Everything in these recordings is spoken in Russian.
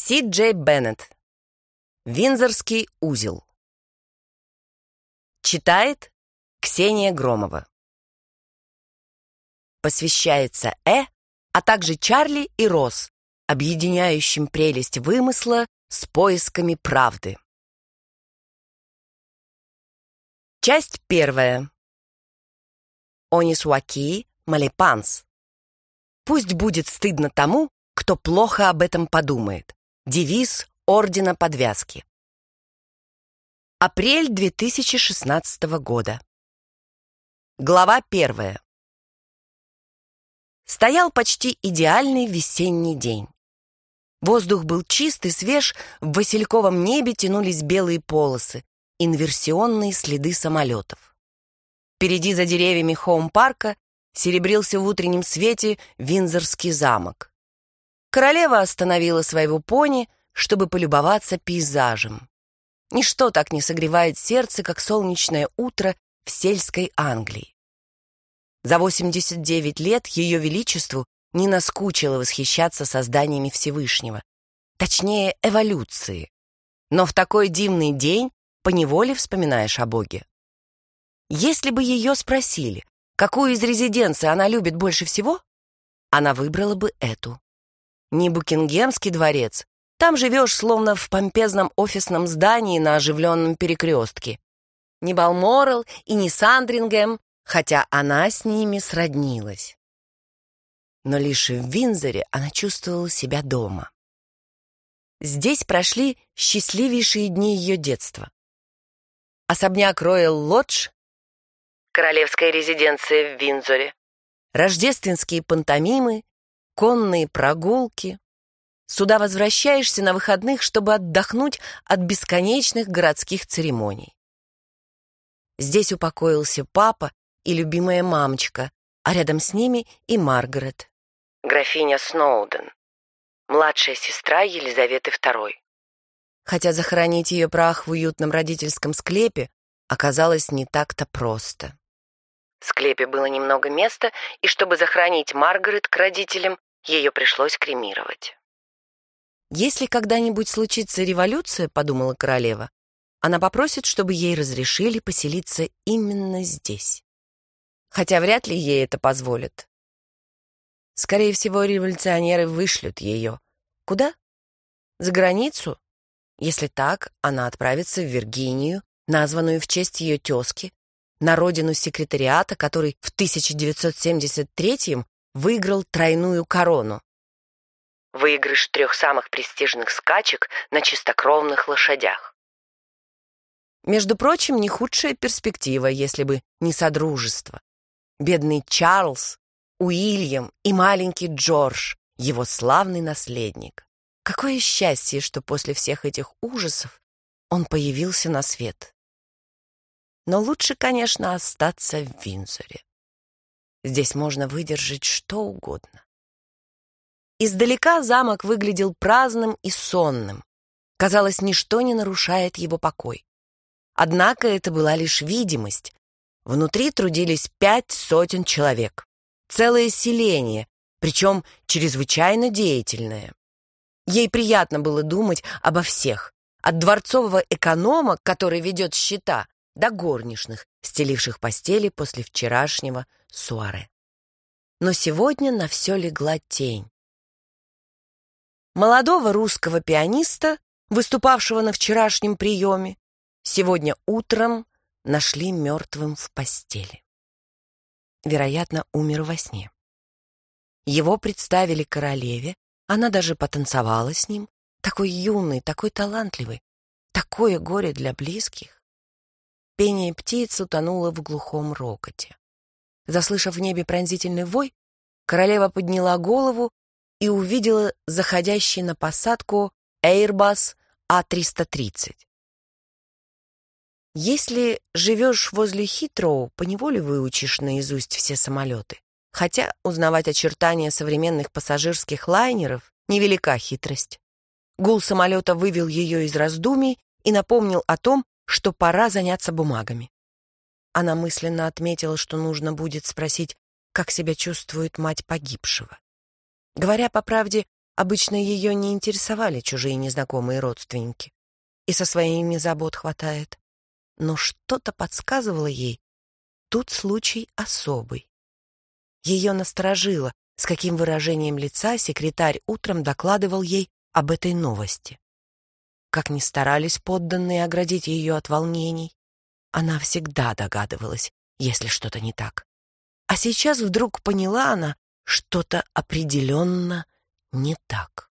Си Джей Беннет. Винзорский узел. Читает Ксения Громова. Посвящается Э, а также Чарли и Рос, объединяющим прелесть вымысла с поисками правды. Часть первая. Онисуаки Малипанс. Пусть будет стыдно тому, кто плохо об этом подумает. Девиз Ордена Подвязки. Апрель 2016 года. Глава первая. Стоял почти идеальный весенний день. Воздух был чист и свеж, в васильковом небе тянулись белые полосы, инверсионные следы самолетов. Впереди за деревьями хоум-парка серебрился в утреннем свете Винзорский замок. Королева остановила своего пони, чтобы полюбоваться пейзажем. Ничто так не согревает сердце, как солнечное утро в сельской Англии. За 89 лет Ее Величеству не наскучило восхищаться созданиями Всевышнего, точнее, эволюции. Но в такой дивный день поневоле вспоминаешь о Боге. Если бы ее спросили, какую из резиденций она любит больше всего, она выбрала бы эту не Букингемский дворец. Там живешь словно в помпезном офисном здании на оживленном перекрестке. Не Балморал и не Сандрингем, хотя она с ними сроднилась. Но лишь в Винзоре она чувствовала себя дома. Здесь прошли счастливейшие дни ее детства. Особняк Роyal Лодж, королевская резиденция в Винзоре, рождественские пантомимы конные прогулки. Сюда возвращаешься на выходных, чтобы отдохнуть от бесконечных городских церемоний. Здесь упокоился папа и любимая мамочка, а рядом с ними и Маргарет. Графиня Сноуден, младшая сестра Елизаветы II. Хотя захоронить ее прах в уютном родительском склепе оказалось не так-то просто. В склепе было немного места, и чтобы захоронить Маргарет к родителям, ее пришлось кремировать. «Если когда-нибудь случится революция, — подумала королева, — она попросит, чтобы ей разрешили поселиться именно здесь. Хотя вряд ли ей это позволят. Скорее всего, революционеры вышлют ее. Куда? За границу? Если так, она отправится в Виргинию, названную в честь ее тезки, на родину секретариата, который в 1973 выиграл тройную корону. Выигрыш трех самых престижных скачек на чистокровных лошадях. Между прочим, не худшая перспектива, если бы не содружество. Бедный Чарльз, Уильям и маленький Джордж, его славный наследник. Какое счастье, что после всех этих ужасов он появился на свет. Но лучше, конечно, остаться в Винзоре. Здесь можно выдержать что угодно. Издалека замок выглядел праздным и сонным. Казалось, ничто не нарушает его покой. Однако это была лишь видимость. Внутри трудились пять сотен человек. Целое селение, причем чрезвычайно деятельное. Ей приятно было думать обо всех. От дворцового эконома, который ведет счета, до горничных, стеливших постели после вчерашнего суаре. Но сегодня на все легла тень. Молодого русского пианиста, выступавшего на вчерашнем приеме, сегодня утром нашли мертвым в постели. Вероятно, умер во сне. Его представили королеве, она даже потанцевала с ним, такой юный, такой талантливый, такое горе для близких. Пение птиц утонуло в глухом рокоте. Заслышав в небе пронзительный вой, королева подняла голову и увидела заходящий на посадку Airbus А330. Если живешь возле Хитроу, поневоле выучишь наизусть все самолеты. Хотя узнавать очертания современных пассажирских лайнеров — невелика хитрость. Гул самолета вывел ее из раздумий и напомнил о том, что пора заняться бумагами. Она мысленно отметила, что нужно будет спросить, как себя чувствует мать погибшего. Говоря по правде, Обычно ее не интересовали чужие незнакомые родственники. И со своими забот хватает. Но что-то подсказывало ей, тут случай особый. Ее насторожило, с каким выражением лица секретарь утром докладывал ей об этой новости. Как ни старались подданные оградить ее от волнений, она всегда догадывалась, если что-то не так. А сейчас вдруг поняла она, что-то определенно не так.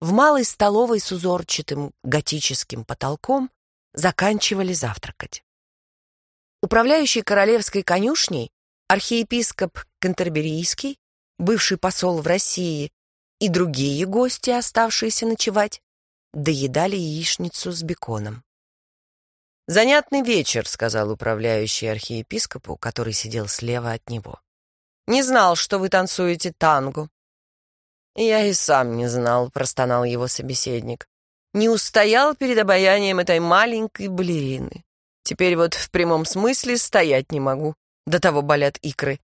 В малой столовой с узорчатым готическим потолком заканчивали завтракать. Управляющий королевской конюшней, архиепископ Кантерберийский, бывший посол в России и другие гости, оставшиеся ночевать, доедали яичницу с беконом. «Занятный вечер», — сказал управляющий архиепископу, который сидел слева от него. «Не знал, что вы танцуете танго». «Я и сам не знал», — простонал его собеседник. «Не устоял перед обаянием этой маленькой балерины. Теперь вот в прямом смысле стоять не могу. До того болят икры».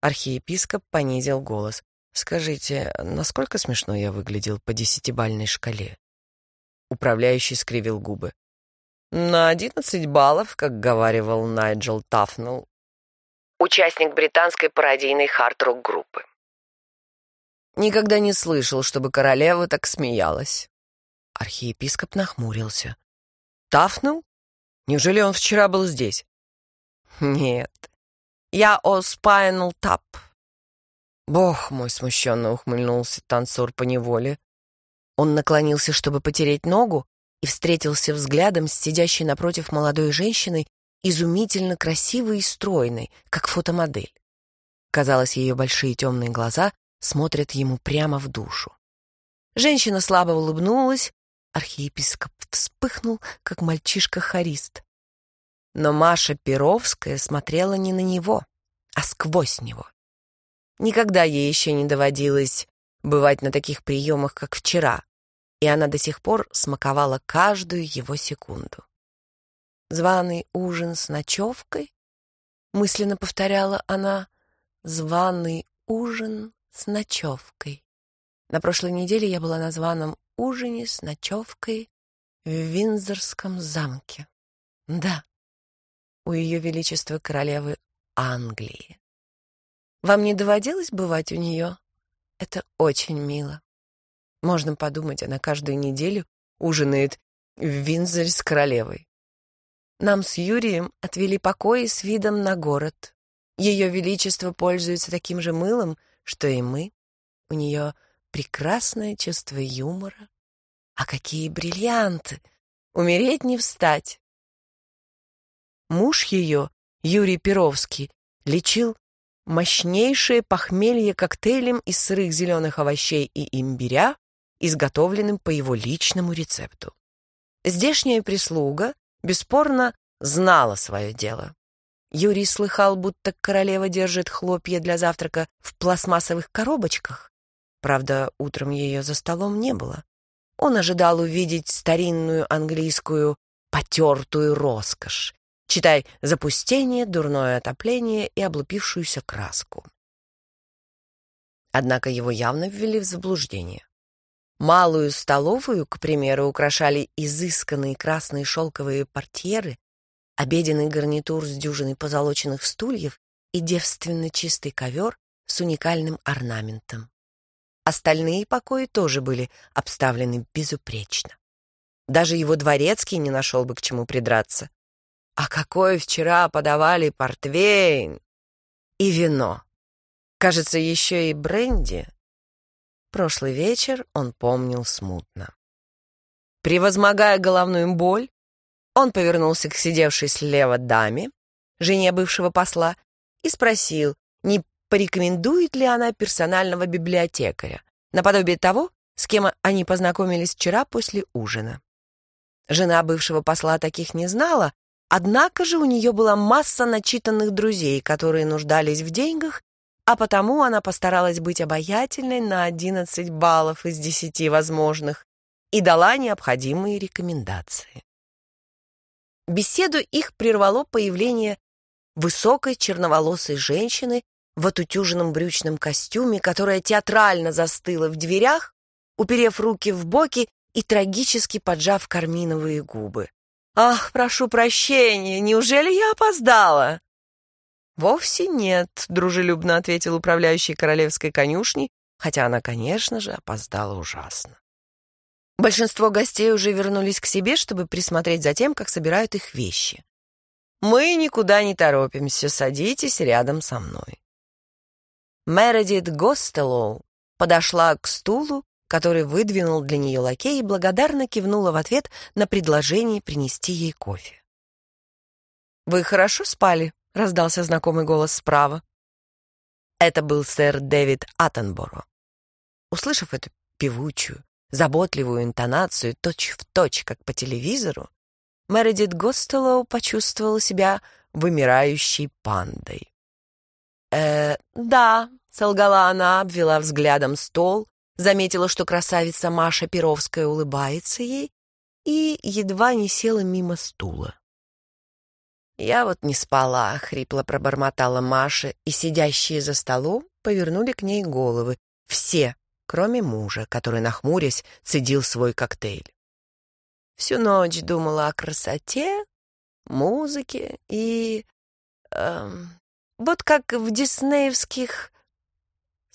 Архиепископ понизил голос. «Скажите, насколько смешно я выглядел по десятибальной шкале?» Управляющий скривил губы. «На одиннадцать баллов, как говаривал Найджел Тафнелл, участник британской пародийной хард-рок группы. Никогда не слышал, чтобы королева так смеялась. Архиепископ нахмурился. Тафнул? Неужели он вчера был здесь? Нет. Я о Спайнал Тап. Бог мой, смущенно ухмыльнулся танцор по неволе. Он наклонился, чтобы потереть ногу, и встретился взглядом с сидящей напротив молодой женщиной, изумительно красивой и стройной, как фотомодель. Казалось, ее большие темные глаза смотрят ему прямо в душу. Женщина слабо улыбнулась, архиепископ вспыхнул, как мальчишка-хорист. Но Маша Перовская смотрела не на него, а сквозь него. Никогда ей еще не доводилось бывать на таких приемах, как вчера, и она до сих пор смаковала каждую его секунду. «Званый ужин с ночевкой?» — мысленно повторяла она. «Званый ужин с ночевкой. На прошлой неделе я была на званом ужине с ночевкой в Виндзорском замке. Да, у Ее Величества Королевы Англии. Вам не доводилось бывать у нее? Это очень мило. Можно подумать, она каждую неделю ужинает в Виндзоре с королевой. Нам с Юрием отвели покои с видом на город. Ее Величество пользуется таким же мылом, что и мы. У нее прекрасное чувство юмора. А какие бриллианты! Умереть не встать. Муж ее, Юрий Перовский, лечил мощнейшее похмелье коктейлем из сырых зеленых овощей и имбиря, изготовленным по его личному рецепту. Здешняя прислуга, бесспорно, знала свое дело. Юрий слыхал, будто королева держит хлопья для завтрака в пластмассовых коробочках. Правда, утром ее за столом не было. Он ожидал увидеть старинную английскую потертую роскошь, читай запустение, дурное отопление и облупившуюся краску. Однако его явно ввели в заблуждение. Малую столовую, к примеру, украшали изысканные красные шелковые портьеры обеденный гарнитур с дюжиной позолоченных стульев и девственно чистый ковер с уникальным орнаментом. Остальные покои тоже были обставлены безупречно. Даже его дворецкий не нашел бы к чему придраться. А какой вчера подавали портвейн и вино. Кажется, еще и бренди. Прошлый вечер он помнил смутно. Превозмогая головную боль, он повернулся к сидевшей слева даме, жене бывшего посла, и спросил, не порекомендует ли она персонального библиотекаря, наподобие того, с кем они познакомились вчера после ужина. Жена бывшего посла таких не знала, однако же у нее была масса начитанных друзей, которые нуждались в деньгах, а потому она постаралась быть обаятельной на 11 баллов из 10 возможных и дала необходимые рекомендации. Беседу их прервало появление высокой черноволосой женщины в отутюженном брючном костюме, которая театрально застыла в дверях, уперев руки в боки и трагически поджав карминовые губы. «Ах, прошу прощения, неужели я опоздала?» «Вовсе нет», — дружелюбно ответил управляющий королевской конюшней, хотя она, конечно же, опоздала ужасно. Большинство гостей уже вернулись к себе, чтобы присмотреть за тем, как собирают их вещи. «Мы никуда не торопимся, садитесь рядом со мной». Мередит Гостелоу подошла к стулу, который выдвинул для нее лакей и благодарно кивнула в ответ на предложение принести ей кофе. «Вы хорошо спали?» — раздался знакомый голос справа. Это был сэр Дэвид Аттенборо. Услышав эту певучую, заботливую интонацию точь-в-точь, точь, как по телевизору, Мередит Гостелоу почувствовала себя вымирающей пандой. «Э, да», — солгала она, обвела взглядом стол, заметила, что красавица Маша Перовская улыбается ей и едва не села мимо стула. «Я вот не спала», — хрипло пробормотала Маша, и сидящие за столом повернули к ней головы. Все, кроме мужа, который, нахмурясь, цедил свой коктейль. Всю ночь думала о красоте, музыке и... Эм, вот как в диснеевских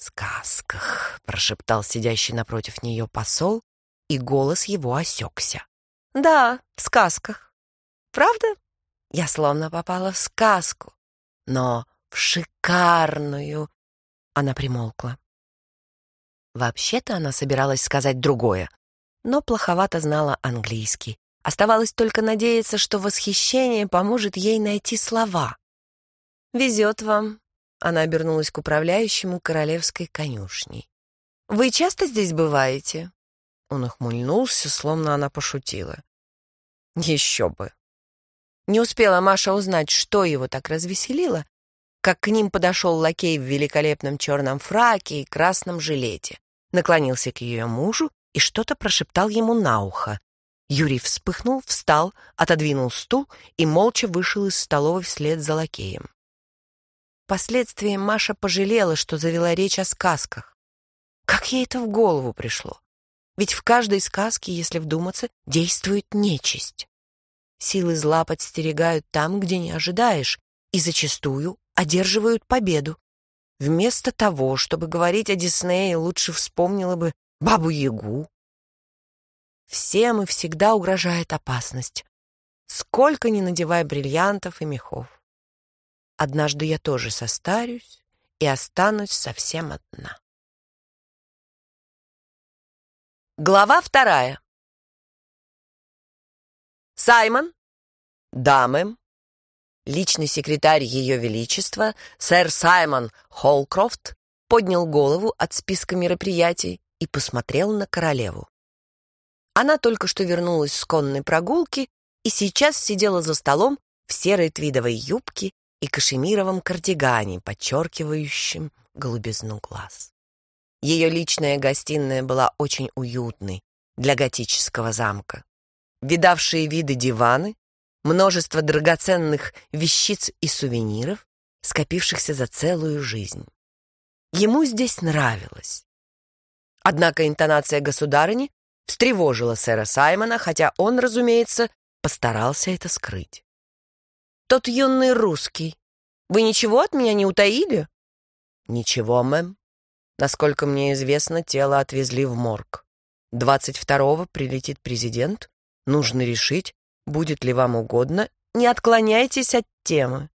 сказках, прошептал сидящий напротив нее посол, и голос его осекся. Да, в сказках. Правда? Я словно попала в сказку, но в шикарную. Она примолкла. Вообще-то она собиралась сказать другое, но плоховато знала английский. Оставалось только надеяться, что восхищение поможет ей найти слова. «Везет вам», — она обернулась к управляющему королевской конюшней. «Вы часто здесь бываете?» Он ухмыльнулся, словно она пошутила. «Еще бы!» Не успела Маша узнать, что его так развеселило, как к ним подошел лакей в великолепном черном фраке и красном жилете, наклонился к ее мужу и что-то прошептал ему на ухо. Юрий вспыхнул, встал, отодвинул стул и молча вышел из столовой вслед за лакеем. Впоследствии Маша пожалела, что завела речь о сказках. Как ей это в голову пришло? Ведь в каждой сказке, если вдуматься, действует нечисть. Силы зла подстерегают там, где не ожидаешь, и зачастую одерживают победу. Вместо того, чтобы говорить о Диснее, лучше вспомнила бы Бабу-Ягу. Всем и всегда угрожает опасность. Сколько ни надевай бриллиантов и мехов. Однажды я тоже состарюсь и останусь совсем одна. Глава вторая. Саймон? Да, мэм. Личный секретарь Ее Величества, сэр Саймон Холкрофт, поднял голову от списка мероприятий и посмотрел на королеву. Она только что вернулась с конной прогулки и сейчас сидела за столом в серой твидовой юбке и кашемировом кардигане, подчеркивающем голубизну глаз. Ее личная гостиная была очень уютной для готического замка. Видавшие виды диваны, множество драгоценных вещиц и сувениров, скопившихся за целую жизнь. Ему здесь нравилось. Однако интонация государыни встревожила сэра Саймона, хотя он, разумеется, постарался это скрыть. «Тот юный русский. Вы ничего от меня не утаили?» «Ничего, мэм. Насколько мне известно, тело отвезли в морг. Двадцать второго прилетит президент. Нужно решить, будет ли вам угодно. Не отклоняйтесь от темы.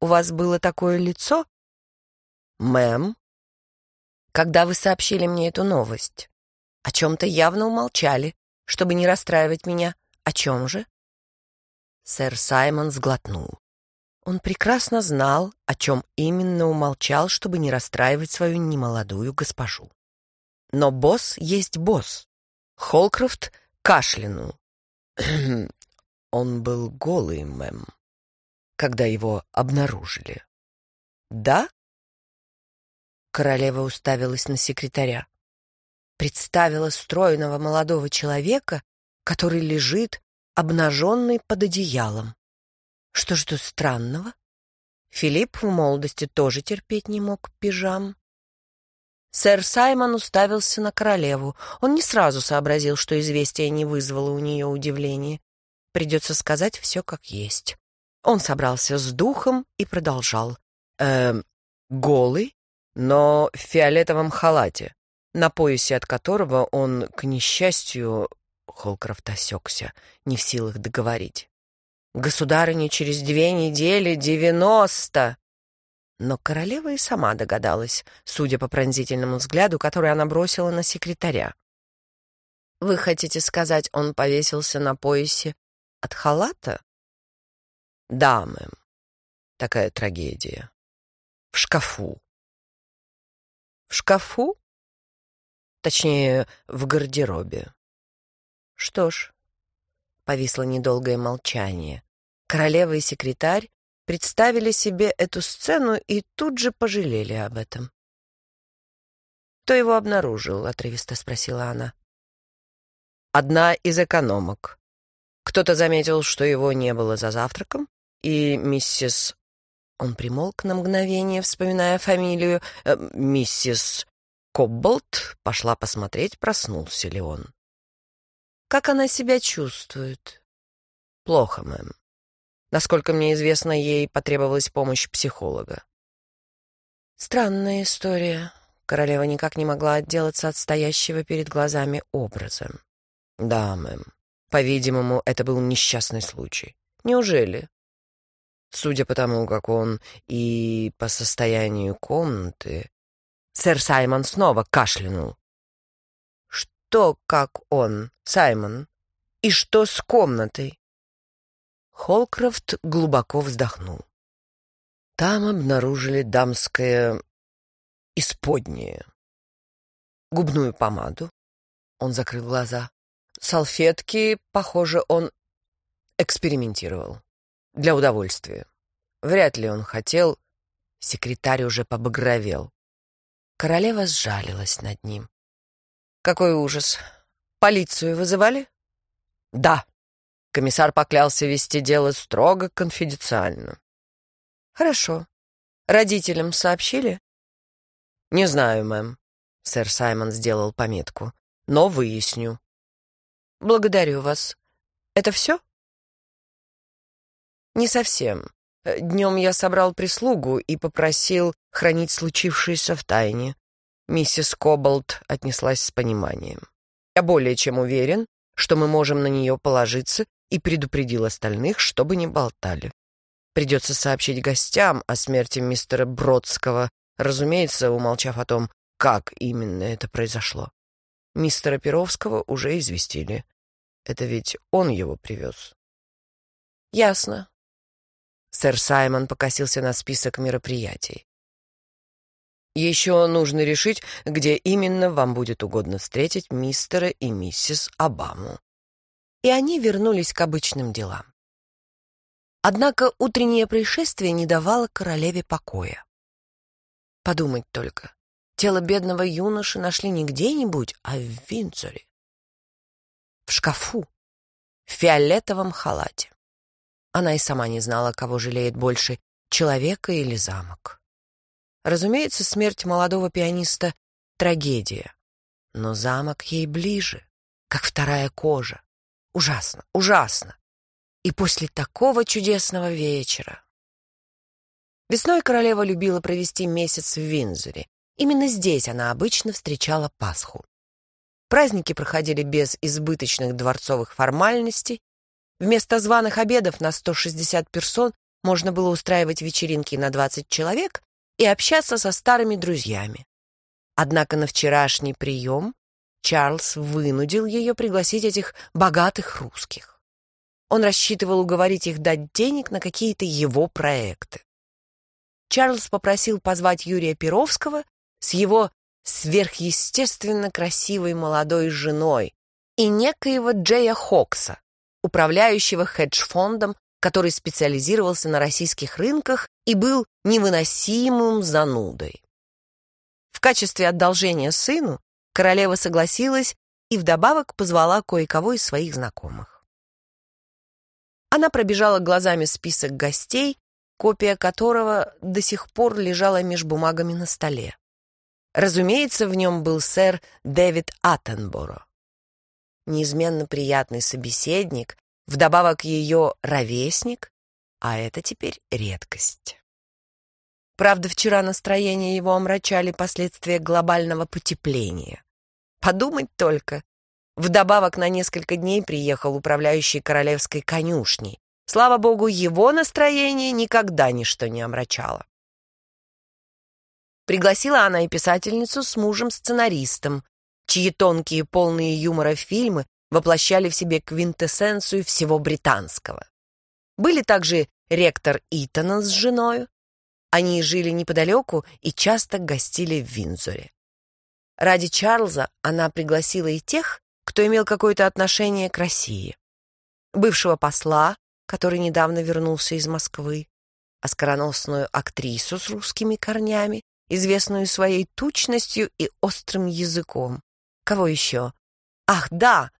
У вас было такое лицо?» «Мэм», когда вы сообщили мне эту новость? О чем-то явно умолчали, чтобы не расстраивать меня. О чем же? Сэр Саймон сглотнул. Он прекрасно знал, о чем именно умолчал, чтобы не расстраивать свою немолодую госпожу. Но босс есть босс. Холкрофт кашлянул. Он был голый, мэм, когда его обнаружили. Да? Королева уставилась на секретаря. Представила стройного молодого человека, который лежит, обнаженный под одеялом. Что ж тут странного? Филипп в молодости тоже терпеть не мог пижам. Сэр Саймон уставился на королеву. Он не сразу сообразил, что известие не вызвало у нее удивления. Придется сказать все как есть. Он собрался с духом и продолжал. «Эм, голый, но в фиолетовом халате, на поясе от которого он, к несчастью, Холкрофт осекся, не в силах договорить. «Государыня через две недели девяносто!» Но королева и сама догадалась, судя по пронзительному взгляду, который она бросила на секретаря. «Вы хотите сказать, он повесился на поясе от халата?» «Да, мэм. Такая трагедия. В шкафу». «В шкафу?» «Точнее, в гардеробе». «Что ж...» Повисло недолгое молчание. Королева и секретарь представили себе эту сцену и тут же пожалели об этом. «Кто его обнаружил?» — отрывисто спросила она. «Одна из экономок. Кто-то заметил, что его не было за завтраком, и миссис...» Он примолк на мгновение, вспоминая фамилию. Э, «Миссис Кобболт пошла посмотреть, проснулся ли он». «Как она себя чувствует?» «Плохо, мэм. Насколько мне известно, ей потребовалась помощь психолога. Странная история. Королева никак не могла отделаться от стоящего перед глазами образа. Да, мэм. По-видимому, это был несчастный случай. Неужели? Судя по тому, как он и по состоянию комнаты... Сэр Саймон снова кашлянул. Что, как он, Саймон? И что с комнатой? Холкрофт глубоко вздохнул. Там обнаружили дамское исподнее. Губную помаду. Он закрыл глаза. Салфетки, похоже, он экспериментировал. Для удовольствия. Вряд ли он хотел. Секретарь уже побагровел. Королева сжалилась над ним. Какой ужас. Полицию вызывали? Да. Комиссар поклялся вести дело строго конфиденциально. Хорошо. Родителям сообщили? Не знаю, мэм. Сэр Саймон сделал пометку. Но выясню. Благодарю вас. Это все? Не совсем. Днем я собрал прислугу и попросил хранить случившееся в тайне. Миссис Коболт отнеслась с пониманием. Я более чем уверен, что мы можем на нее положиться и предупредил остальных, чтобы не болтали. Придется сообщить гостям о смерти мистера Бродского, разумеется, умолчав о том, как именно это произошло. Мистера Перовского уже известили. Это ведь он его привез. Ясно. Сэр Саймон покосился на список мероприятий. Еще нужно решить, где именно вам будет угодно встретить мистера и миссис Обаму и они вернулись к обычным делам. Однако утреннее происшествие не давало королеве покоя. Подумать только, тело бедного юноши нашли не где-нибудь, а в Винцоре. В шкафу, в фиолетовом халате. Она и сама не знала, кого жалеет больше, человека или замок. Разумеется, смерть молодого пианиста — трагедия, но замок ей ближе, как вторая кожа. Ужасно, ужасно. И после такого чудесного вечера. Весной королева любила провести месяц в Винзоре. Именно здесь она обычно встречала Пасху. Праздники проходили без избыточных дворцовых формальностей. Вместо званых обедов на 160 персон можно было устраивать вечеринки на 20 человек и общаться со старыми друзьями. Однако на вчерашний прием Чарльз вынудил ее пригласить этих богатых русских. Он рассчитывал уговорить их дать денег на какие-то его проекты. Чарльз попросил позвать Юрия Перовского с его сверхъестественно красивой молодой женой и некоего Джея Хокса, управляющего хедж-фондом, который специализировался на российских рынках и был невыносимым занудой. В качестве одолжения сыну Королева согласилась и вдобавок позвала кое-кого из своих знакомых. Она пробежала глазами список гостей копия которого до сих пор лежала меж бумагами на столе. Разумеется, в нем был сэр Дэвид Аттенборо. Неизменно приятный собеседник, вдобавок ее ровесник, а это теперь редкость. Правда, вчера настроение его омрачали последствия глобального потепления. Подумать только. Вдобавок на несколько дней приехал управляющий королевской конюшней. Слава богу, его настроение никогда ничто не омрачало. Пригласила она и писательницу с мужем-сценаристом, чьи тонкие, полные юмора фильмы воплощали в себе квинтэссенцию всего британского. Были также ректор Итана с женой. Они жили неподалеку и часто гостили в Винзоре. Ради Чарльза она пригласила и тех, кто имел какое-то отношение к России. Бывшего посла, который недавно вернулся из Москвы, оскароносную актрису с русскими корнями, известную своей тучностью и острым языком. Кого еще? Ах, да,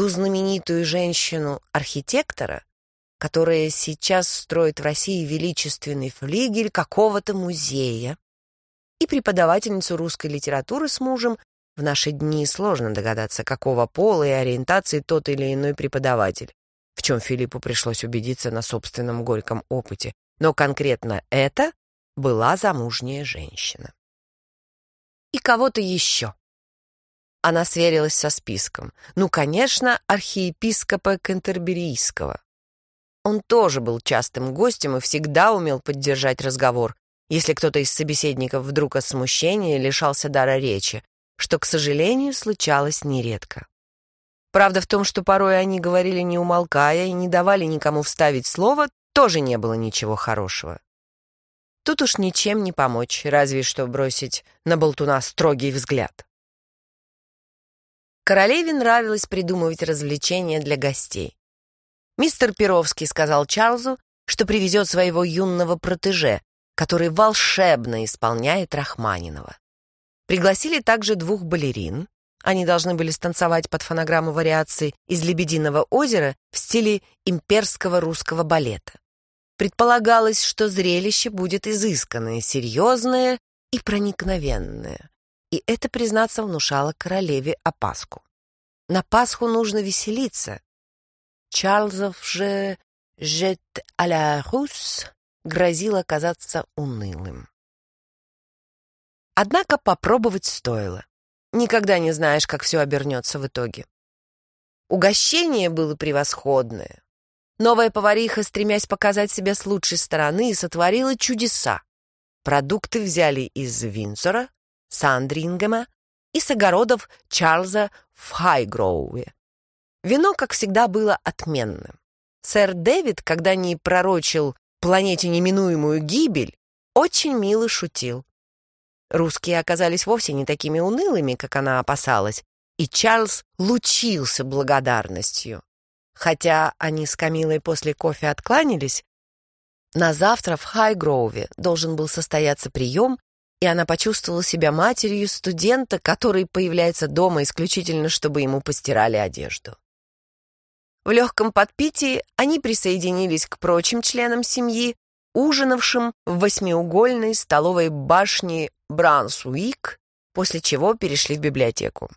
ту знаменитую женщину-архитектора, которая сейчас строит в России величественный флигель какого-то музея, и преподавательницу русской литературы с мужем, в наши дни сложно догадаться, какого пола и ориентации тот или иной преподаватель, в чем Филиппу пришлось убедиться на собственном горьком опыте. Но конкретно это была замужняя женщина. И кого-то еще. Она сверилась со списком. Ну, конечно, архиепископа Кентерберийского. Он тоже был частым гостем и всегда умел поддержать разговор, если кто-то из собеседников вдруг от смущения лишался дара речи, что, к сожалению, случалось нередко. Правда в том, что порой они говорили не умолкая и не давали никому вставить слово, тоже не было ничего хорошего. Тут уж ничем не помочь, разве что бросить на болтуна строгий взгляд. Королеве нравилось придумывать развлечения для гостей. Мистер Перовский сказал Чарльзу, что привезет своего юного протеже, который волшебно исполняет Рахманинова. Пригласили также двух балерин. Они должны были станцевать под фонограмму вариаций из «Лебединого озера» в стиле имперского русского балета. Предполагалось, что зрелище будет изысканное, серьезное и проникновенное. И это, признаться, внушало королеве опаску. На Пасху нужно веселиться, Чарльзов же «Жет а Рус» грозил оказаться унылым. Однако попробовать стоило. Никогда не знаешь, как все обернется в итоге. Угощение было превосходное. Новая повариха, стремясь показать себя с лучшей стороны, сотворила чудеса. Продукты взяли из Винсора, Сандрингема и с огородов Чарльза в Хайгроуве. Вино, как всегда, было отменным. Сэр Дэвид, когда не пророчил планете неминуемую гибель, очень мило шутил. Русские оказались вовсе не такими унылыми, как она опасалась, и Чарльз лучился благодарностью. Хотя они с Камилой после кофе откланялись, на завтра в Хайгроуве должен был состояться прием, и она почувствовала себя матерью студента, который появляется дома исключительно, чтобы ему постирали одежду. В легком подпитии они присоединились к прочим членам семьи, ужинавшим в восьмиугольной столовой башне Брансуик, после чего перешли в библиотеку.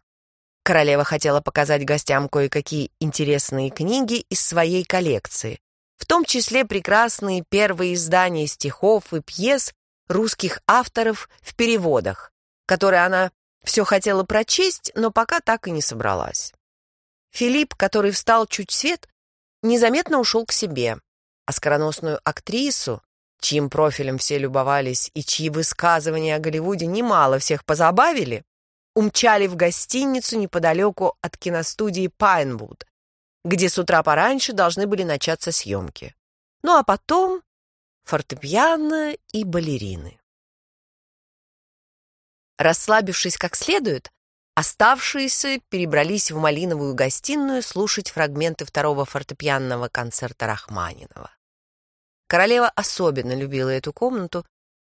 Королева хотела показать гостям кое-какие интересные книги из своей коллекции, в том числе прекрасные первые издания стихов и пьес русских авторов в переводах, которые она все хотела прочесть, но пока так и не собралась. Филипп, который встал чуть свет, незаметно ушел к себе, а скороносную актрису, чьим профилем все любовались и чьи высказывания о Голливуде немало всех позабавили, умчали в гостиницу неподалеку от киностудии «Пайнвуд», где с утра пораньше должны были начаться съемки. Ну а потом фортепиано и балерины. Расслабившись как следует, Оставшиеся перебрались в малиновую гостиную слушать фрагменты второго фортепианного концерта Рахманинова. Королева особенно любила эту комнату.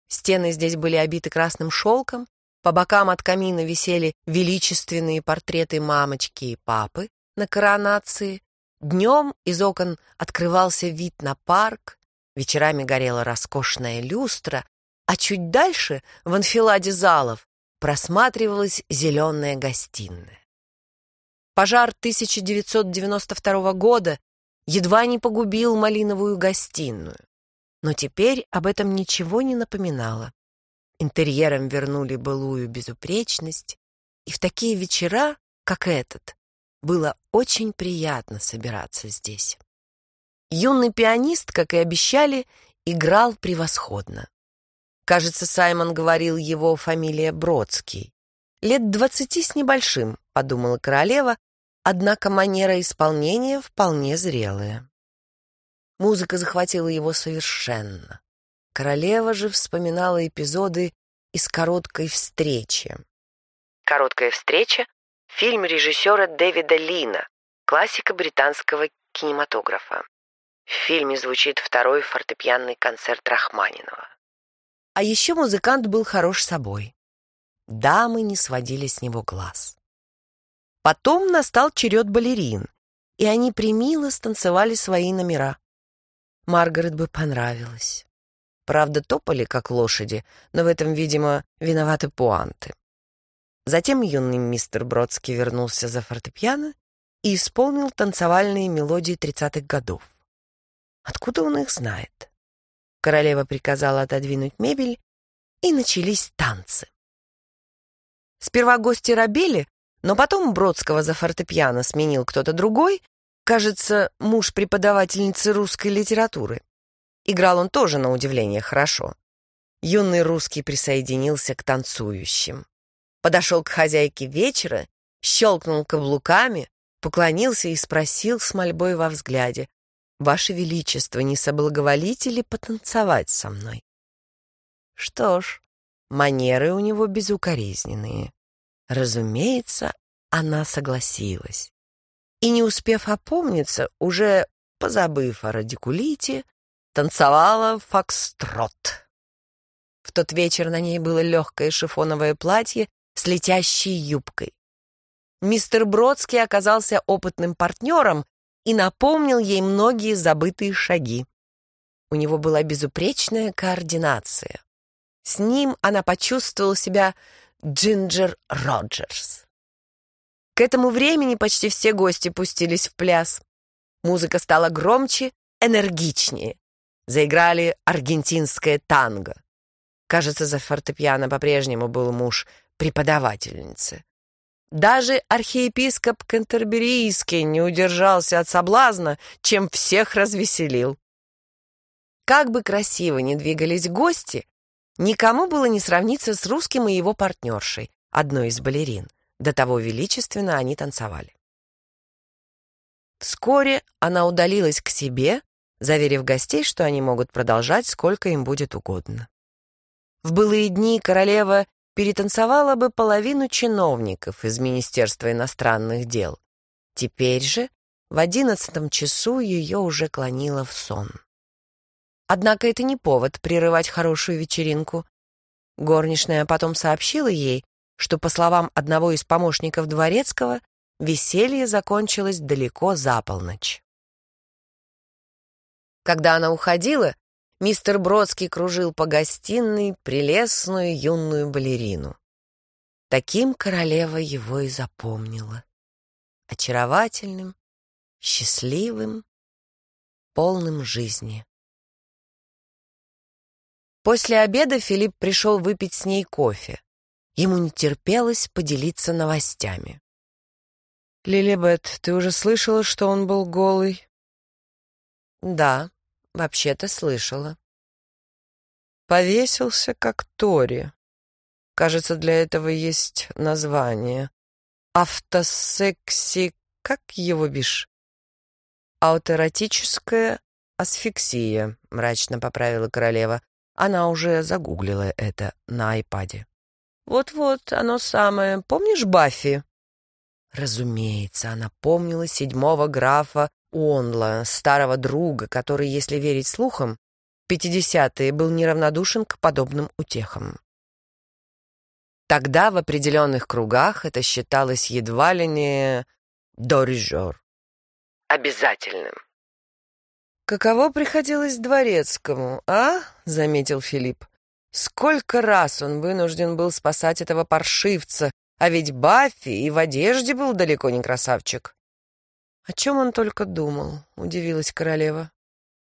Стены здесь были обиты красным шелком, по бокам от камина висели величественные портреты мамочки и папы на коронации. Днем из окон открывался вид на парк, Вечерами горела роскошная люстра, а чуть дальше, в анфиладе залов, просматривалась зеленая гостиная. Пожар 1992 года едва не погубил малиновую гостиную, но теперь об этом ничего не напоминало. Интерьером вернули былую безупречность, и в такие вечера, как этот, было очень приятно собираться здесь. Юный пианист, как и обещали, играл превосходно. Кажется, Саймон говорил его фамилия Бродский. Лет двадцати с небольшим, подумала королева, однако манера исполнения вполне зрелая. Музыка захватила его совершенно. Королева же вспоминала эпизоды из «Короткой встречи». «Короткая встреча» — фильм режиссера Дэвида Лина, классика британского кинематографа. В фильме звучит второй фортепианный концерт Рахманинова. А еще музыкант был хорош собой. Дамы не сводили с него глаз. Потом настал черед балерин, и они примило станцевали свои номера. Маргарет бы понравилось. Правда, топали, как лошади, но в этом, видимо, виноваты пуанты. Затем юный мистер Бродский вернулся за фортепиано и исполнил танцевальные мелодии тридцатых годов. Откуда он их знает? Королева приказала отодвинуть мебель, и начались танцы. Сперва гости робели, но потом Бродского за фортепиано сменил кто-то другой, кажется, муж преподавательницы русской литературы. Играл он тоже, на удивление, хорошо. Юный русский присоединился к танцующим. Подошел к хозяйке вечера, щелкнул каблуками, поклонился и спросил с мольбой во взгляде, «Ваше Величество, не соблаговолите ли потанцевать со мной?» Что ж, манеры у него безукоризненные. Разумеется, она согласилась. И, не успев опомниться, уже позабыв о радикулите, танцевала фокстрот. В тот вечер на ней было легкое шифоновое платье с летящей юбкой. Мистер Бродский оказался опытным партнером и напомнил ей многие забытые шаги. У него была безупречная координация. С ним она почувствовала себя Джинджер Роджерс. К этому времени почти все гости пустились в пляс. Музыка стала громче, энергичнее. Заиграли аргентинское танго. Кажется, за фортепиано по-прежнему был муж преподавательницы. Даже архиепископ Кентерберийский не удержался от соблазна, чем всех развеселил. Как бы красиво ни двигались гости, никому было не сравниться с русским и его партнершей, одной из балерин. До того величественно они танцевали. Вскоре она удалилась к себе, заверив гостей, что они могут продолжать, сколько им будет угодно. В былые дни королева перетанцевала бы половину чиновников из Министерства иностранных дел. Теперь же в одиннадцатом часу ее уже клонило в сон. Однако это не повод прерывать хорошую вечеринку. Горничная потом сообщила ей, что, по словам одного из помощников Дворецкого, веселье закончилось далеко за полночь. Когда она уходила, мистер Бродский кружил по гостиной прелестную юную балерину. Таким королева его и запомнила. Очаровательным, счастливым, полным жизни. После обеда Филипп пришел выпить с ней кофе. Ему не терпелось поделиться новостями. «Лилибет, ты уже слышала, что он был голый?» «Да», Вообще-то слышала. Повесился, как Тори. Кажется, для этого есть название. Автосекси... Как его бишь? Аутеротическая асфиксия, мрачно поправила королева. Она уже загуглила это на айпаде. Вот-вот, оно самое. Помнишь Баффи? Разумеется, она помнила седьмого графа Уонла, старого друга, который, если верить слухам, в 50-е был неравнодушен к подобным утехам. Тогда в определенных кругах это считалось едва ли не дорижер. Обязательным. «Каково приходилось дворецкому, а?» — заметил Филипп. «Сколько раз он вынужден был спасать этого паршивца, а ведь Баффи и в одежде был далеко не красавчик». «О чем он только думал?» — удивилась королева.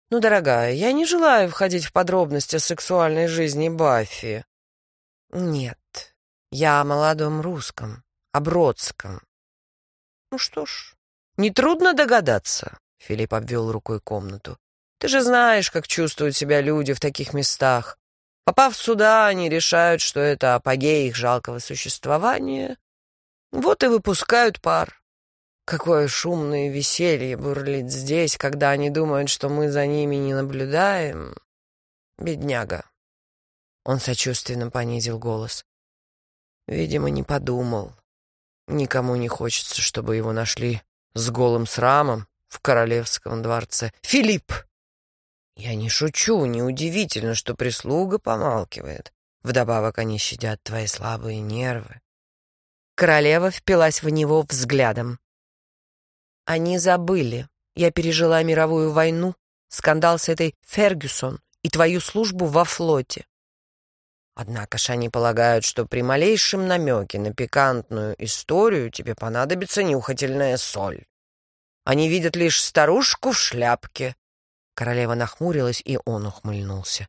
«Ну, дорогая, я не желаю входить в подробности сексуальной жизни Баффи». «Нет, я о молодом русском, о Бродском». «Ну что ж, нетрудно догадаться», — Филипп обвел рукой комнату. «Ты же знаешь, как чувствуют себя люди в таких местах. Попав сюда, они решают, что это апогей их жалкого существования. Вот и выпускают пар. Какое шумное веселье бурлит здесь, когда они думают, что мы за ними не наблюдаем. Бедняга. Он сочувственно понизил голос. Видимо, не подумал. Никому не хочется, чтобы его нашли с голым срамом в королевском дворце. «Филипп!» «Я не шучу, неудивительно, что прислуга помалкивает. Вдобавок они щадят твои слабые нервы». Королева впилась в него взглядом. Они забыли. Я пережила мировую войну, скандал с этой Фергюсон и твою службу во флоте. Однако ж они полагают, что при малейшем намеке на пикантную историю тебе понадобится нюхательная соль. Они видят лишь старушку в шляпке. Королева нахмурилась, и он ухмыльнулся.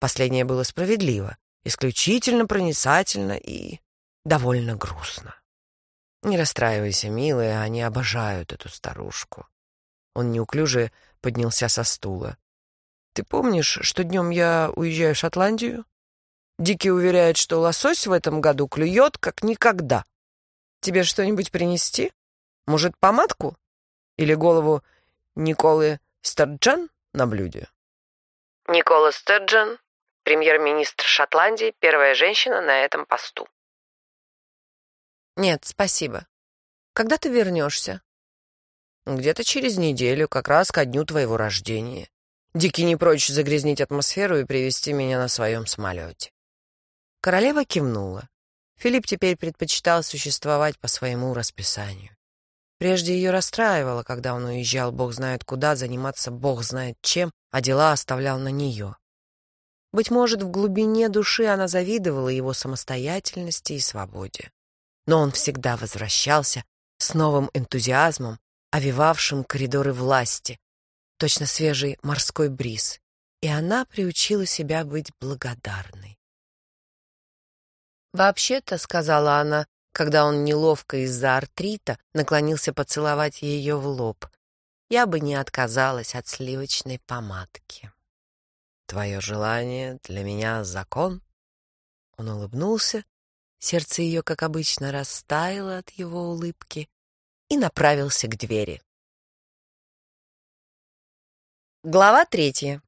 Последнее было справедливо, исключительно проницательно и довольно грустно. Не расстраивайся, милая, они обожают эту старушку. Он неуклюже поднялся со стула. Ты помнишь, что днем я уезжаю в Шотландию? Дикий уверяет, что лосось в этом году клюет, как никогда. Тебе что-нибудь принести? Может, помадку? Или голову Николы Стерджан на блюде? Никола Стерджан, премьер-министр Шотландии, первая женщина на этом посту. Нет, спасибо. Когда ты вернешься? Где-то через неделю, как раз ко дню твоего рождения. Дикий не прочь загрязнить атмосферу и привести меня на своем самолете. Королева кивнула. Филипп теперь предпочитал существовать по своему расписанию. Прежде ее расстраивало, когда он уезжал бог знает куда, заниматься бог знает чем, а дела оставлял на нее. Быть может, в глубине души она завидовала его самостоятельности и свободе но он всегда возвращался с новым энтузиазмом, овивавшим коридоры власти, точно свежий морской бриз, и она приучила себя быть благодарной. «Вообще-то», — сказала она, когда он неловко из-за артрита наклонился поцеловать ее в лоб, «я бы не отказалась от сливочной помадки». «Твое желание для меня закон?» Он улыбнулся Сердце ее, как обычно, растаяло от его улыбки и направился к двери. Глава третья.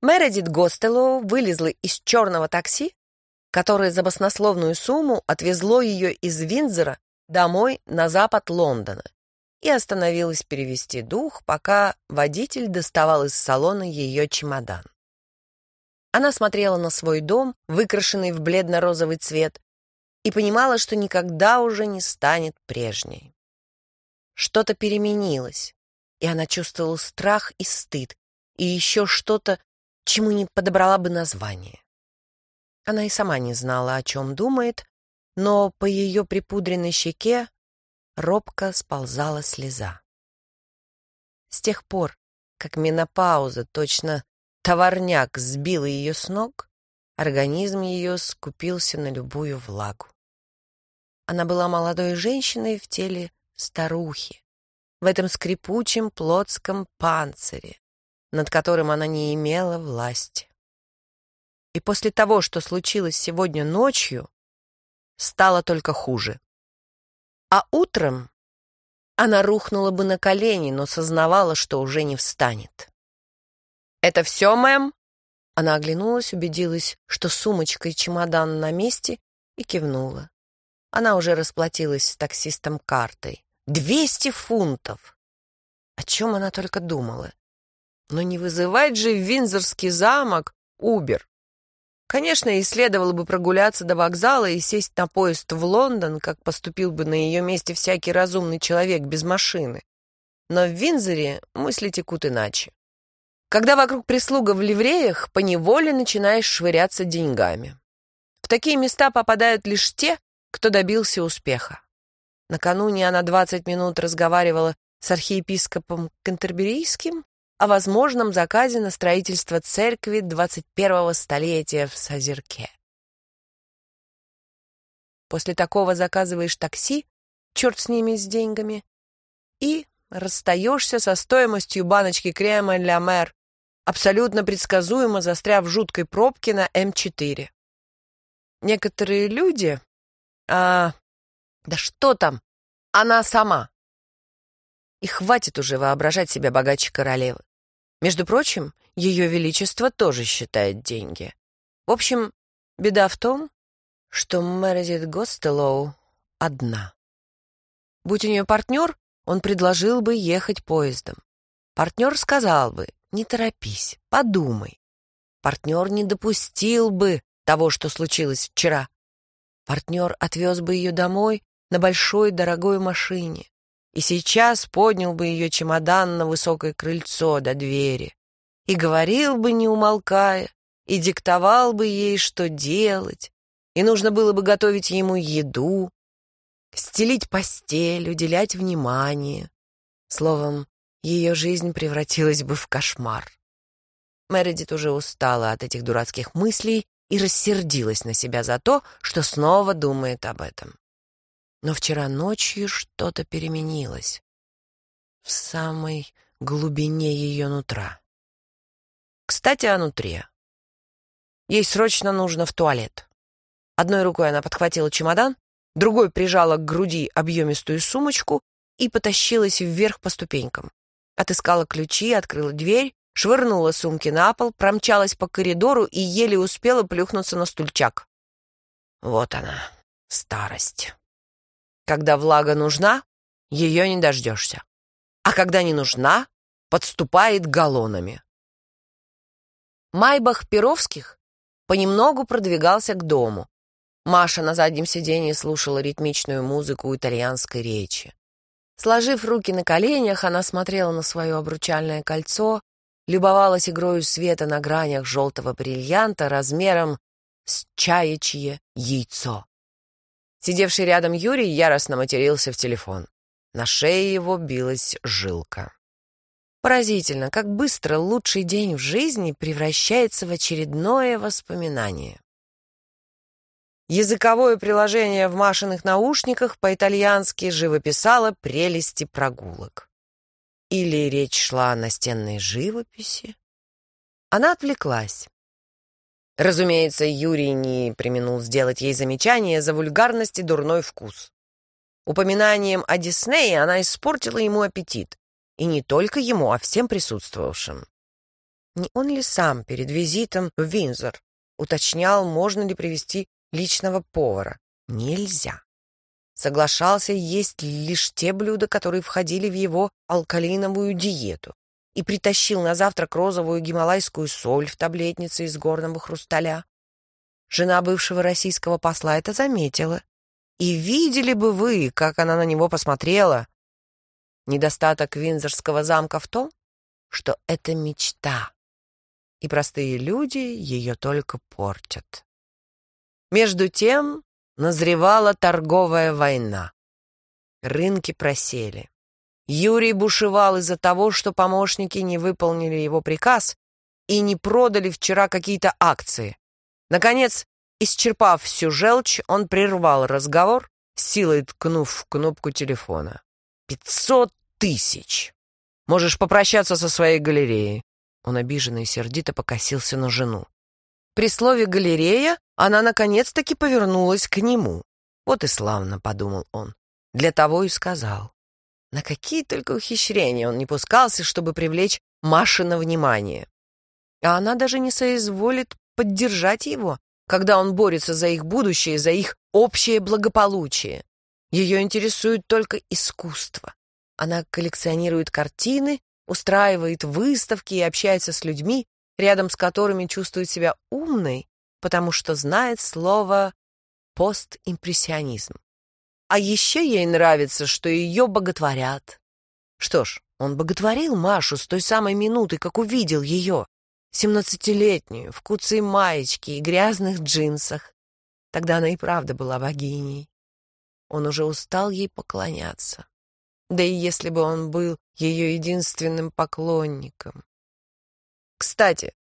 Мередит Гостеллоу вылезла из черного такси, которое за баснословную сумму отвезло ее из Виндзора домой на запад Лондона и остановилась перевести дух, пока водитель доставал из салона ее чемодан. Она смотрела на свой дом, выкрашенный в бледно-розовый цвет, и понимала, что никогда уже не станет прежней. Что-то переменилось, и она чувствовала страх и стыд, и еще что-то, чему не подобрала бы название. Она и сама не знала, о чем думает, но по ее припудренной щеке робко сползала слеза. С тех пор, как менопауза точно Товарняк сбил ее с ног, организм ее скупился на любую влагу. Она была молодой женщиной в теле старухи, в этом скрипучем плотском панцире, над которым она не имела власти. И после того, что случилось сегодня ночью, стало только хуже. А утром она рухнула бы на колени, но сознавала, что уже не встанет. «Это все, мэм?» Она оглянулась, убедилась, что сумочка и чемодан на месте, и кивнула. Она уже расплатилась с таксистом картой. «Двести фунтов!» О чем она только думала? Но не вызывать же в Винзорский замок Убер. Конечно, ей следовало бы прогуляться до вокзала и сесть на поезд в Лондон, как поступил бы на ее месте всякий разумный человек без машины. но в Винзоре мысли текут иначе. Когда вокруг прислуга в ливреях, поневоле начинаешь швыряться деньгами. В такие места попадают лишь те, кто добился успеха. Накануне она 20 минут разговаривала с архиепископом Кантерберийским о возможном заказе на строительство церкви 21-го столетия в Сазерке. После такого заказываешь такси, черт с ними с деньгами, и расстаешься со стоимостью баночки крема «Ля Мэр», абсолютно предсказуемо застряв в жуткой пробке на М4. Некоторые люди... А... Да что там? Она сама. И хватит уже воображать себя богаче королевы. Между прочим, ее величество тоже считает деньги. В общем, беда в том, что Мередит Гостелоу одна. Будь у нее партнер, он предложил бы ехать поездом. Партнер сказал бы, не торопись, подумай. Партнер не допустил бы того, что случилось вчера. Партнер отвез бы ее домой на большой дорогой машине и сейчас поднял бы ее чемодан на высокое крыльцо до двери и говорил бы, не умолкая, и диктовал бы ей, что делать, и нужно было бы готовить ему еду, стелить постель, уделять внимание. Словом, ее жизнь превратилась бы в кошмар. Мередит уже устала от этих дурацких мыслей и рассердилась на себя за то, что снова думает об этом. Но вчера ночью что-то переменилось в самой глубине ее нутра. Кстати, о нутре. Ей срочно нужно в туалет. Одной рукой она подхватила чемодан, другой прижала к груди объемистую сумочку и потащилась вверх по ступенькам. Отыскала ключи, открыла дверь, швырнула сумки на пол, промчалась по коридору и еле успела плюхнуться на стульчак. Вот она, старость. Когда влага нужна, ее не дождешься. А когда не нужна, подступает галлонами. Майбах Перовских понемногу продвигался к дому. Маша на заднем сиденье слушала ритмичную музыку итальянской речи. Сложив руки на коленях, она смотрела на свое обручальное кольцо, любовалась игрою света на гранях желтого бриллианта размером с чаячье яйцо. Сидевший рядом Юрий яростно матерился в телефон. На шее его билась жилка. Поразительно, как быстро лучший день в жизни превращается в очередное воспоминание. Языковое приложение в Машиных наушниках по-итальянски живописало прелести прогулок. Или речь шла о настенной живописи? Она отвлеклась. Разумеется, Юрий не применул сделать ей замечание за вульгарность и дурной вкус. Упоминанием о Диснее она испортила ему аппетит. И не только ему, а всем присутствовавшим. Не он ли сам перед визитом в Винзор уточнял, можно ли привести личного повара. Нельзя. Соглашался есть лишь те блюда, которые входили в его алкалиновую диету, и притащил на завтрак розовую гималайскую соль в таблетнице из горного хрусталя. Жена бывшего российского посла это заметила. И видели бы вы, как она на него посмотрела. Недостаток Винзорского замка в том, что это мечта, и простые люди ее только портят. Между тем назревала торговая война. Рынки просели. Юрий бушевал из-за того, что помощники не выполнили его приказ и не продали вчера какие-то акции. Наконец, исчерпав всю желчь, он прервал разговор, силой ткнув в кнопку телефона. «Пятьсот тысяч! Можешь попрощаться со своей галереей!» Он обиженно и сердито покосился на жену. При слове «галерея» она наконец-таки повернулась к нему. Вот и славно, подумал он. Для того и сказал. На какие только ухищрения он не пускался, чтобы привлечь Машина внимание. А она даже не соизволит поддержать его, когда он борется за их будущее, за их общее благополучие. Ее интересует только искусство. Она коллекционирует картины, устраивает выставки и общается с людьми, рядом с которыми чувствует себя умной, потому что знает слово «постимпрессионизм». А еще ей нравится, что ее боготворят. Что ж, Он боготворил Машу с той самой минуты, как увидел ее, семнадцатилетнюю, в куцей маечке и грязных джинсах. Тогда она и правда была богиней. Он уже устал ей поклоняться. Да и если бы он был ее единственным поклонником. «Кстати,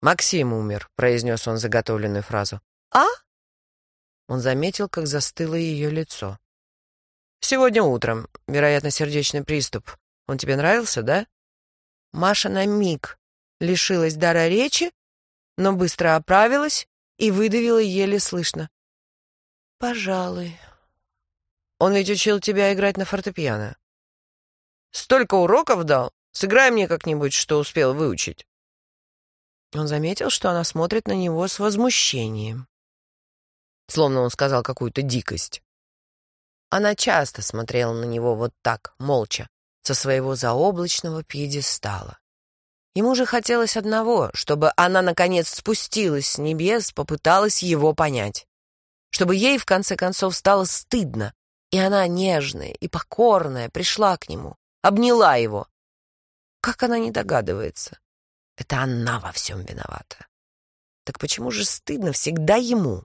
Максим умер», — произнес он заготовленную фразу. «А?» Он заметил, как застыло ее лицо. «Сегодня утром, вероятно, сердечный приступ. Он тебе нравился, да?» Маша на миг лишилась дара речи, но быстро оправилась и выдавила еле слышно. «Пожалуй». «Он ведь учил тебя играть на фортепиано». «Столько уроков дал. Сыграй мне как-нибудь, что успел выучить». Он заметил, что она смотрит на него с возмущением. Словно он сказал какую-то дикость. Она часто смотрела на него вот так, молча, со своего заоблачного пьедестала. Ему же хотелось одного, чтобы она, наконец, спустилась с небес, попыталась его понять. Чтобы ей, в конце концов, стало стыдно, и она, нежная и покорная, пришла к нему, обняла его. Как она не догадывается? Это она во всем виновата. Так почему же стыдно всегда ему?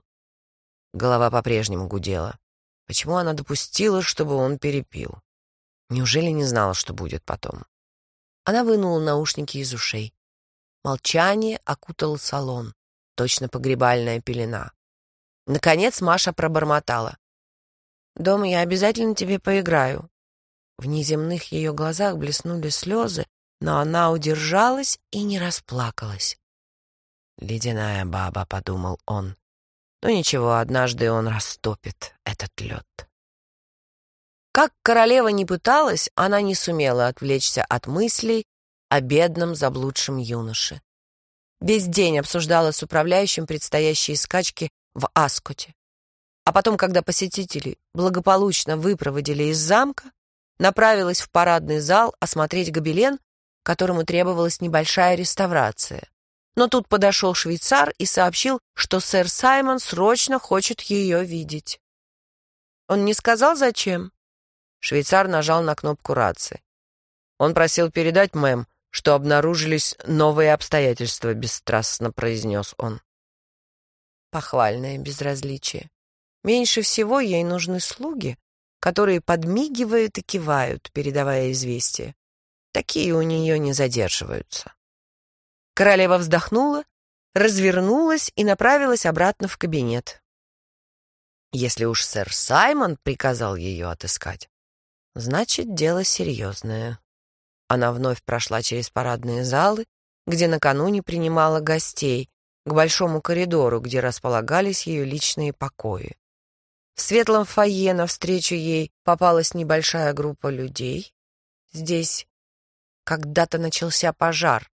Голова по-прежнему гудела. Почему она допустила, чтобы он перепил? Неужели не знала, что будет потом? Она вынула наушники из ушей. Молчание окутало салон, точно погребальная пелена. Наконец Маша пробормотала. «Дома я обязательно тебе поиграю». В неземных ее глазах блеснули слезы, но она удержалась и не расплакалась. «Ледяная баба», — подумал он. «Ну ничего, однажды он растопит этот лед». Как королева не пыталась, она не сумела отвлечься от мыслей о бедном заблудшем юноше. Весь день обсуждала с управляющим предстоящие скачки в Аскоте. А потом, когда посетители благополучно выпроводили из замка, направилась в парадный зал осмотреть гобелен, которому требовалась небольшая реставрация. Но тут подошел швейцар и сообщил, что сэр Саймон срочно хочет ее видеть. Он не сказал, зачем. Швейцар нажал на кнопку рации. Он просил передать мэм, что обнаружились новые обстоятельства, бесстрастно произнес он. Похвальное безразличие. Меньше всего ей нужны слуги, которые подмигивают и кивают, передавая известие. Такие у нее не задерживаются. Королева вздохнула, развернулась и направилась обратно в кабинет. Если уж сэр Саймон приказал ее отыскать, значит, дело серьезное. Она вновь прошла через парадные залы, где накануне принимала гостей, к большому коридору, где располагались ее личные покои. В светлом фойе навстречу ей попалась небольшая группа людей. Здесь когда-то начался пожар,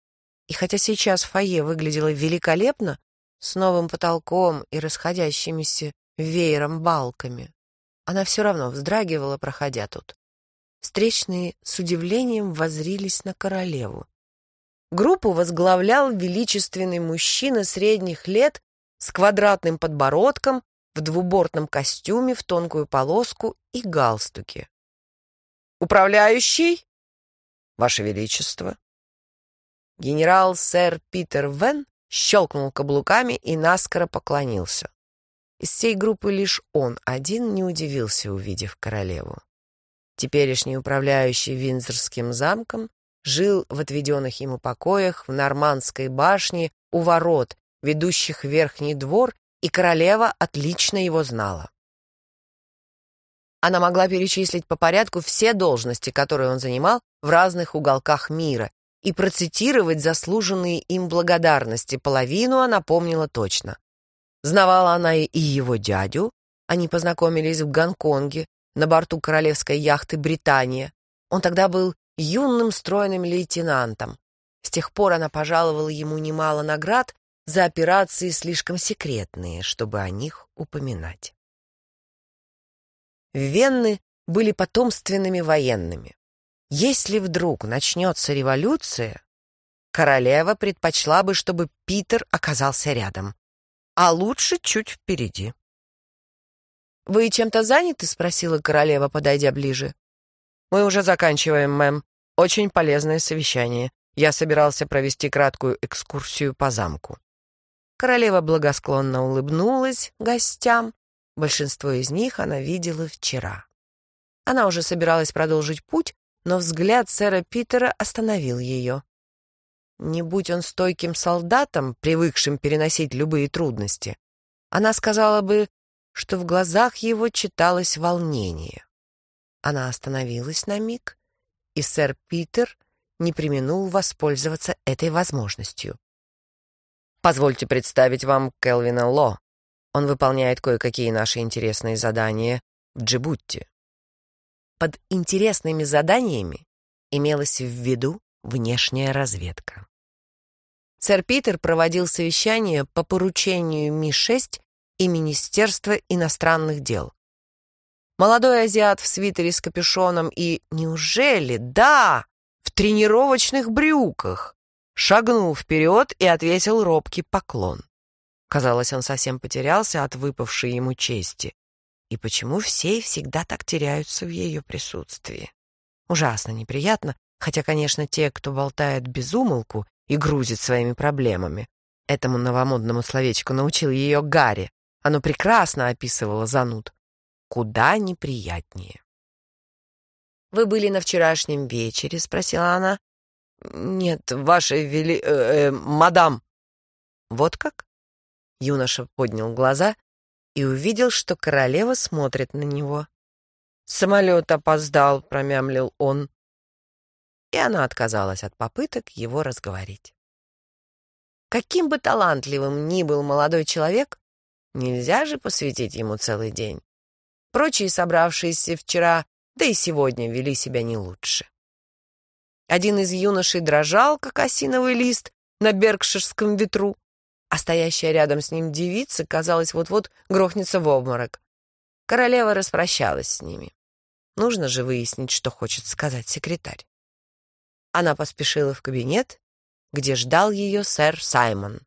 и хотя сейчас фойе выглядело великолепно, с новым потолком и расходящимися веером балками, она все равно вздрагивала, проходя тут. Встречные с удивлением воззрились на королеву. Группу возглавлял величественный мужчина средних лет с квадратным подбородком, в двубортном костюме, в тонкую полоску и галстуке. «Управляющий?» Ваше Величество!» Генерал сэр Питер Вен щелкнул каблуками и наскоро поклонился. Из всей группы лишь он один не удивился, увидев королеву. Теперешний управляющий Виндзорским замком жил в отведенных ему покоях в Нормандской башне у ворот, ведущих в верхний двор, и королева отлично его знала. Она могла перечислить по порядку все должности, которые он занимал в разных уголках мира, и процитировать заслуженные им благодарности. Половину она помнила точно. Знавала она и его дядю. Они познакомились в Гонконге на борту королевской яхты «Британия». Он тогда был юным стройным лейтенантом. С тех пор она пожаловала ему немало наград за операции слишком секретные, чтобы о них упоминать. Венны были потомственными военными. Если вдруг начнется революция, королева предпочла бы, чтобы Питер оказался рядом, а лучше чуть впереди. «Вы чем-то заняты?» — спросила королева, подойдя ближе. «Мы уже заканчиваем, мэм. очень полезное совещание. Я собирался провести краткую экскурсию по замку». Королева благосклонно улыбнулась гостям. Большинство из них она видела вчера. Она уже собиралась продолжить путь, но взгляд сэра Питера остановил ее. Не будь он стойким солдатом, привыкшим переносить любые трудности, она сказала бы, что в глазах его читалось волнение. Она остановилась на миг, и сэр Питер не применул воспользоваться этой возможностью. «Позвольте представить вам Келвина Ло. Он выполняет кое-какие наши интересные задания в Джибутти». Под интересными заданиями имелась в виду внешняя разведка. Сэр Питер проводил совещание по поручению Ми-6 и Министерства иностранных дел. Молодой азиат в свитере с капюшоном и, неужели, да, в тренировочных брюках, шагнул вперед и отвесил робкий поклон. Казалось, он совсем потерялся от выпавшей ему чести. И почему все всегда так теряются в ее присутствии? Ужасно неприятно, хотя, конечно, те, кто болтает без умолку и грузит своими проблемами. Этому новомодному словечку научил ее Гарри. Оно прекрасно описывало зануд куда неприятнее. «Вы были на вчерашнем вечере?» — спросила она. «Нет, вашей вели... Э, э, мадам». «Вот как?» Юноша поднял глаза и увидел, что королева смотрит на него. «Самолет опоздал», — промямлил он. И она отказалась от попыток его разговорить. Каким бы талантливым ни был молодой человек, нельзя же посвятить ему целый день. Прочие, собравшиеся вчера, да и сегодня, вели себя не лучше. Один из юношей дрожал, как осиновый лист на бергширском ветру, а стоящая рядом с ним девица, казалось, вот-вот грохнется в обморок. Королева распрощалась с ними. Нужно же выяснить, что хочет сказать секретарь. Она поспешила в кабинет, где ждал ее сэр Саймон.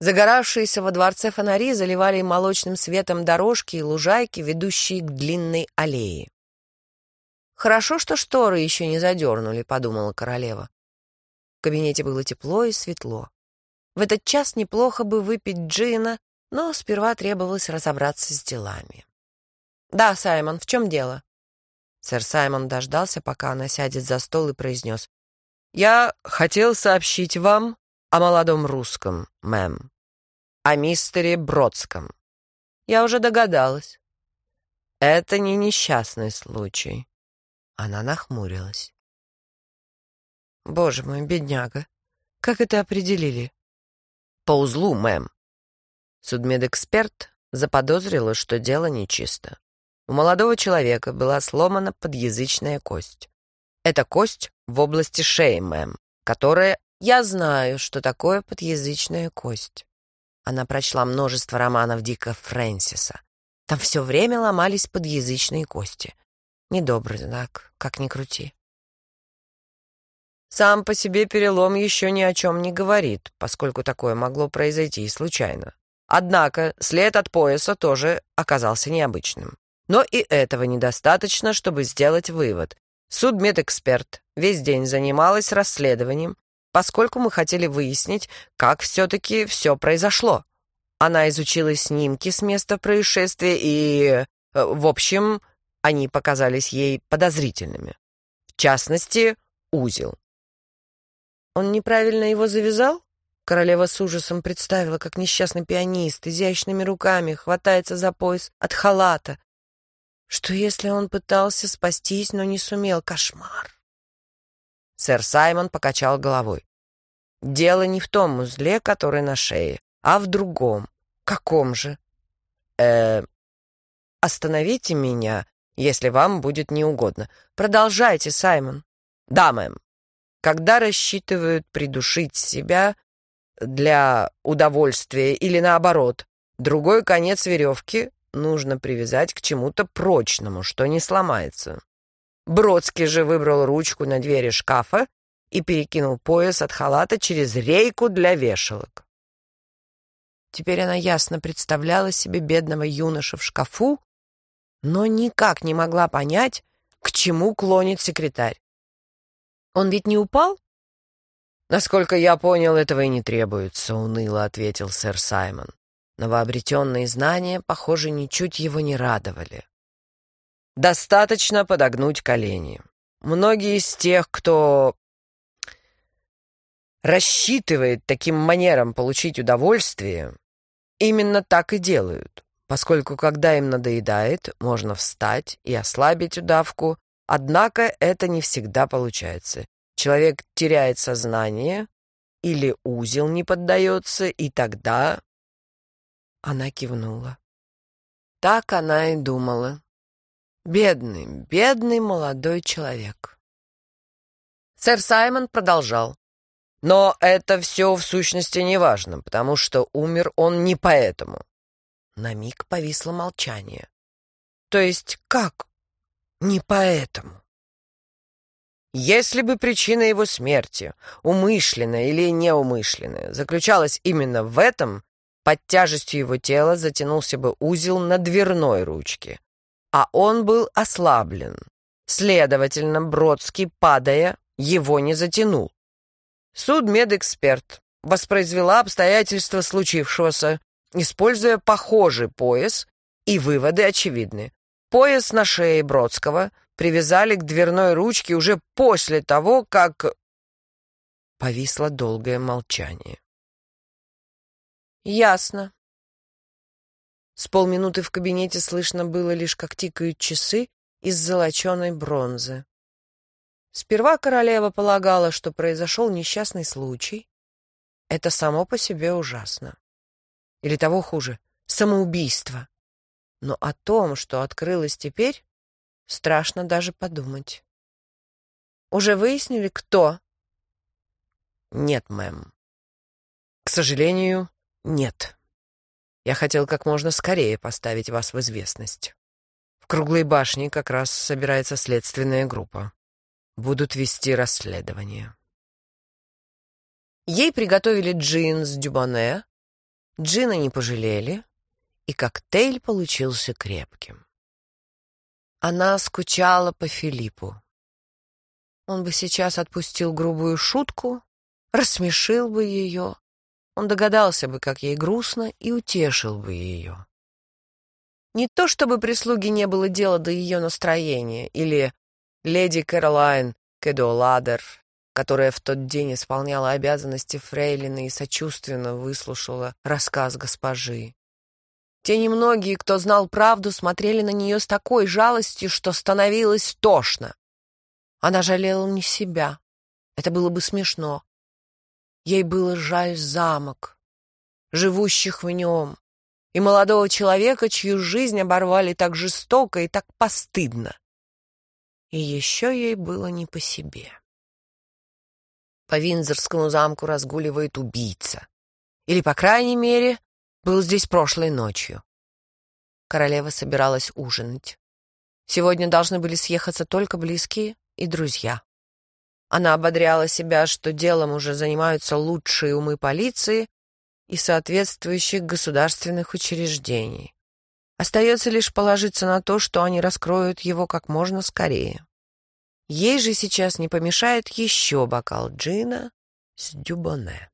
Загоравшиеся во дворце фонари заливали молочным светом дорожки и лужайки, ведущие к длинной аллее. «Хорошо, что шторы еще не задернули», — подумала королева. В кабинете было тепло и светло. В этот час неплохо бы выпить джина, но сперва требовалось разобраться с делами. «Да, Саймон, в чем дело?» Сэр Саймон дождался, пока она сядет за стол и произнес. «Я хотел сообщить вам о молодом русском, мэм о мистере Бродском. Я уже догадалась. Это не несчастный случай. Она нахмурилась. Боже мой, бедняга. Как это определили? По узлу, мэм. Судмедэксперт заподозрила, что дело нечисто. У молодого человека была сломана подъязычная кость. Это кость в области шеи, мэм, которая... Я знаю, что такое подъязычная кость. Она прочла множество романов Дика Фрэнсиса. Там все время ломались подъязычные кости. Недобрый знак, как ни крути. Сам по себе перелом еще ни о чем не говорит, поскольку такое могло произойти и случайно. Однако след от пояса тоже оказался необычным. Но и этого недостаточно, чтобы сделать вывод. Судмедэксперт весь день занималась расследованием поскольку мы хотели выяснить, как все-таки все произошло. Она изучила снимки с места происшествия и, э, в общем, они показались ей подозрительными. В частности, узел. Он неправильно его завязал? Королева с ужасом представила, как несчастный пианист изящными руками хватается за пояс от халата. Что если он пытался спастись, но не сумел? Кошмар! Сэр Саймон покачал головой. «Дело не в том узле, который на шее, а в другом. Каком же?» э Остановите меня, если вам будет неугодно. Продолжайте, Саймон». «Да, мэм. Когда рассчитывают придушить себя для удовольствия или наоборот, другой конец веревки нужно привязать к чему-то прочному, что не сломается. Бродский же выбрал ручку на двери шкафа и перекинул пояс от халата через рейку для вешалок. Теперь она ясно представляла себе бедного юноша в шкафу, но никак не могла понять, к чему клонит секретарь. Он ведь не упал? Насколько я понял, этого и не требуется, уныло ответил сэр Саймон. Новообретенные знания, похоже, ничуть его не радовали. Достаточно подогнуть колени. Многие из тех, кто рассчитывает таким манером получить удовольствие, именно так и делают, поскольку когда им надоедает, можно встать и ослабить удавку, однако это не всегда получается. Человек теряет сознание или узел не поддается, и тогда... Она кивнула. Так она и думала. Бедный, бедный молодой человек. Сэр Саймон продолжал. Но это все в сущности не важно, потому что умер он не поэтому. На миг повисло молчание. То есть как? Не поэтому. Если бы причина его смерти, умышленная или неумышленная, заключалась именно в этом, под тяжестью его тела затянулся бы узел на дверной ручке, а он был ослаблен. Следовательно, Бродский, падая, его не затянул. Судмедэксперт воспроизвела обстоятельства случившегося, используя похожий пояс, и выводы очевидны. Пояс на шее Бродского привязали к дверной ручке уже после того, как... Повисло долгое молчание. «Ясно». С полминуты в кабинете слышно было лишь, как тикают часы из золоченой бронзы. Сперва королева полагала, что произошел несчастный случай. Это само по себе ужасно. Или того хуже — самоубийство. Но о том, что открылось теперь, страшно даже подумать. Уже выяснили, кто? Нет, мэм. К сожалению, нет. Я хотел как можно скорее поставить вас в известность. В круглой башне как раз собирается следственная группа будут вести расследование. Ей приготовили джин с дюбоне, джина не пожалели, и коктейль получился крепким. Она скучала по Филиппу. Он бы сейчас отпустил грубую шутку, рассмешил бы ее, он догадался бы, как ей грустно, и утешил бы ее. Не то чтобы прислуги не было дела до ее настроения или леди Кэролайн Кедоладер, которая в тот день исполняла обязанности фрейлины и сочувственно выслушала рассказ госпожи. Те немногие, кто знал правду, смотрели на нее с такой жалостью, что становилось тошно. Она жалела не себя. Это было бы смешно. Ей было жаль замок, живущих в нем, и молодого человека, чью жизнь оборвали так жестоко и так постыдно. И еще ей было не по себе. По Винзорскому замку разгуливает убийца. Или, по крайней мере, был здесь прошлой ночью. Королева собиралась ужинать. Сегодня должны были съехаться только близкие и друзья. Она ободряла себя, что делом уже занимаются лучшие умы полиции и соответствующих государственных учреждений. Остается лишь положиться на то, что они раскроют его как можно скорее. Ей же сейчас не помешает еще бокал джина с дюбоне.